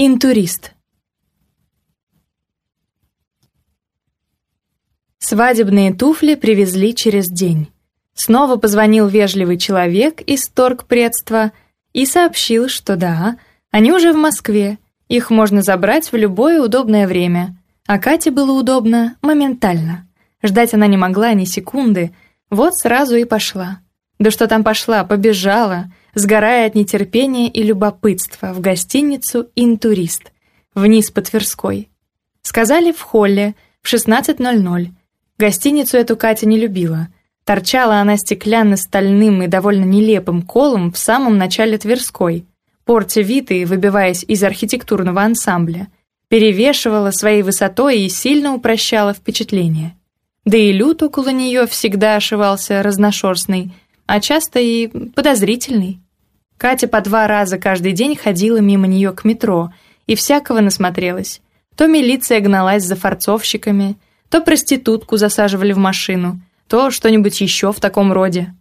Интурист. Свадебные туфли привезли через день. Снова позвонил вежливый человек из торгпредства и сообщил, что да, они уже в Москве, их можно забрать в любое удобное время. А Кате было удобно моментально. Ждать она не могла ни секунды, вот сразу и пошла. Да что там пошла, побежала, сгорая от нетерпения и любопытства, в гостиницу «Интурист», вниз по Тверской. Сказали в холле в 16.00. Гостиницу эту Катя не любила. Торчала она стеклянно-стальным и довольно нелепым колом в самом начале Тверской, портя вид и выбиваясь из архитектурного ансамбля, перевешивала своей высотой и сильно упрощала впечатление. Да и люд около нее всегда ошивался разношерстный, а часто и подозрительный. Катя по два раза каждый день ходила мимо нее к метро и всякого насмотрелась. То милиция гналась за форцовщиками, то проститутку засаживали в машину, то что-нибудь еще в таком роде.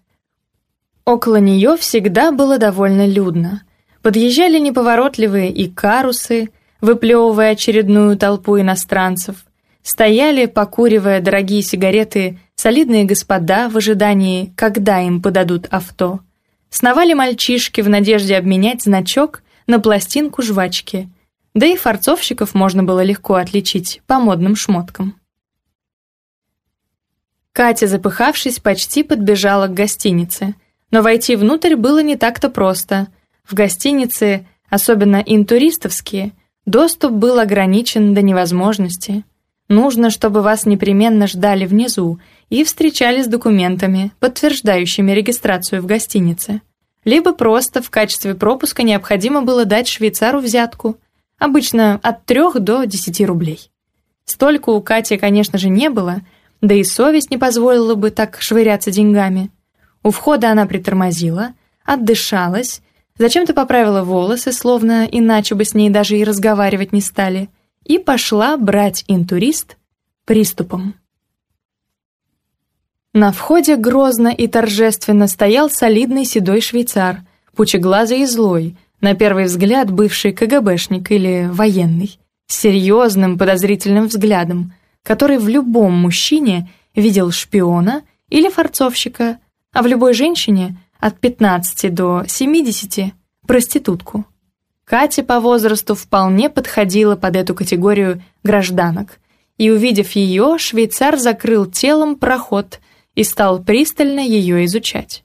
Около нее всегда было довольно людно. Подъезжали неповоротливые и карусы, выплевывая очередную толпу иностранцев. Стояли, покуривая дорогие сигареты, солидные господа в ожидании, когда им подадут авто. Сновали мальчишки в надежде обменять значок на пластинку жвачки, да и форцовщиков можно было легко отличить по модным шмоткам. Катя, запыхавшись, почти подбежала к гостинице, но войти внутрь было не так-то просто. В гостинице, особенно интуристовские, доступ был ограничен до невозможности. Нужно, чтобы вас непременно ждали внизу, и встречались с документами, подтверждающими регистрацию в гостинице. Либо просто в качестве пропуска необходимо было дать швейцару взятку, обычно от 3 до 10 рублей. Столько у Кати, конечно же, не было, да и совесть не позволила бы так швыряться деньгами. У входа она притормозила, отдышалась, зачем-то поправила волосы, словно иначе бы с ней даже и разговаривать не стали, и пошла брать интурист приступом. На входе грозно и торжественно стоял солидный седой швейцар, пучеглазый и злой, на первый взгляд бывший КГБшник или военный, с серьезным подозрительным взглядом, который в любом мужчине видел шпиона или форцовщика, а в любой женщине от 15 до 70 – проститутку. Катя по возрасту вполне подходила под эту категорию гражданок, и, увидев ее, швейцар закрыл телом проход – и стал пристально ее изучать.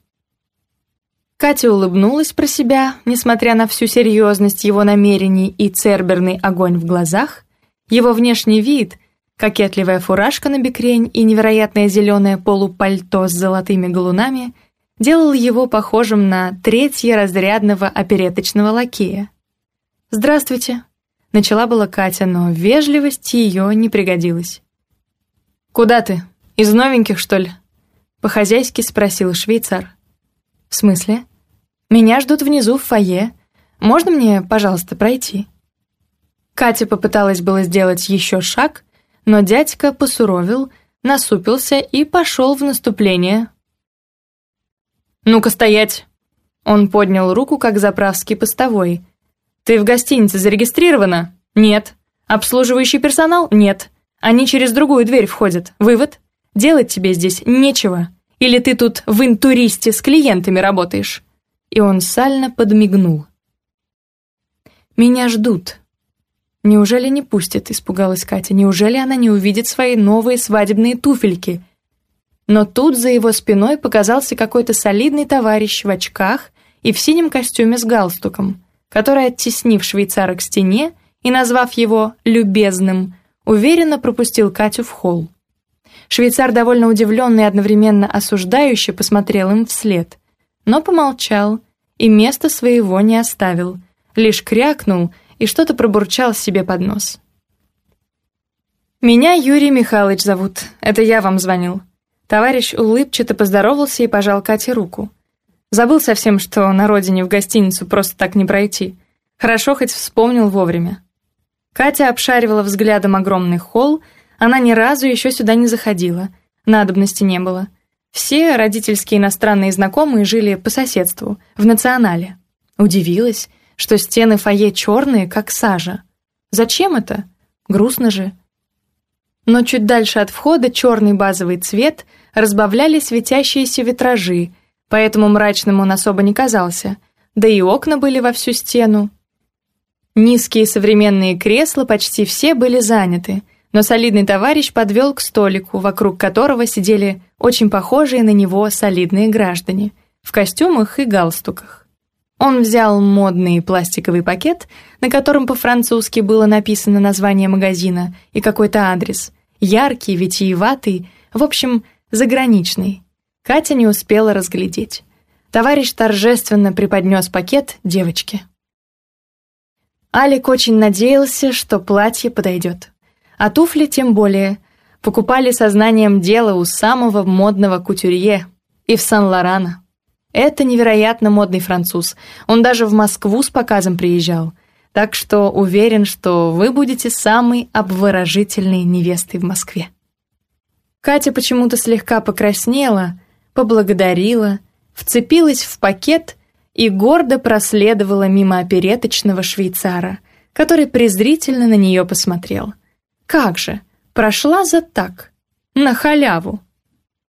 Катя улыбнулась про себя, несмотря на всю серьезность его намерений и церберный огонь в глазах, его внешний вид, кокетливая фуражка на бекрень и невероятное зеленое полупальто с золотыми галунами делал его похожим на третье разрядного опереточного лакея. «Здравствуйте», — начала была Катя, но вежливости ее не пригодилась. «Куда ты? Из новеньких, что ли?» По-хозяйски спросил швейцар. «В смысле? Меня ждут внизу в фойе. Можно мне, пожалуйста, пройти?» Катя попыталась было сделать еще шаг, но дядька посуровил, насупился и пошел в наступление. «Ну-ка стоять!» Он поднял руку, как заправский постовой. «Ты в гостинице зарегистрирована?» «Нет». «Обслуживающий персонал?» «Нет». «Они через другую дверь входят. Вывод? Делать тебе здесь нечего». Или ты тут в интуристе с клиентами работаешь?» И он сально подмигнул. «Меня ждут». «Неужели не пустят?» — испугалась Катя. «Неужели она не увидит свои новые свадебные туфельки?» Но тут за его спиной показался какой-то солидный товарищ в очках и в синем костюме с галстуком, который, оттеснив швейцара к стене и назвав его «любезным», уверенно пропустил Катю в холл. Швейцар довольно удивленный и одновременно осуждающе посмотрел им вслед, но помолчал и места своего не оставил, лишь крякнул и что-то пробурчал себе под нос. «Меня Юрий Михайлович зовут, это я вам звонил». Товарищ улыбчато поздоровался и пожал Кате руку. Забыл совсем, что на родине в гостиницу просто так не пройти. Хорошо хоть вспомнил вовремя. Катя обшаривала взглядом огромный холл, она ни разу еще сюда не заходила, надобности не было. Все родительские иностранные знакомые жили по соседству, в национале. Удивилась, что стены фойе черные, как сажа. Зачем это? Грустно же. Но чуть дальше от входа черный базовый цвет разбавляли светящиеся витражи, поэтому мрачным он особо не казался, да и окна были во всю стену. Низкие современные кресла почти все были заняты — но солидный товарищ подвел к столику, вокруг которого сидели очень похожие на него солидные граждане в костюмах и галстуках. Он взял модный пластиковый пакет, на котором по-французски было написано название магазина и какой-то адрес. Яркий, витиеватый, в общем, заграничный. Катя не успела разглядеть. Товарищ торжественно преподнес пакет девочке. Алик очень надеялся, что платье подойдет. А туфли тем более. Покупали сознанием дела у самого модного кутюрье. И в Сан-Лорана. Это невероятно модный француз. Он даже в Москву с показом приезжал. Так что уверен, что вы будете самой обворожительной невестой в Москве. Катя почему-то слегка покраснела, поблагодарила, вцепилась в пакет и гордо проследовала мимо опереточного швейцара, который презрительно на нее посмотрел — «Как же! Прошла за так! На халяву!»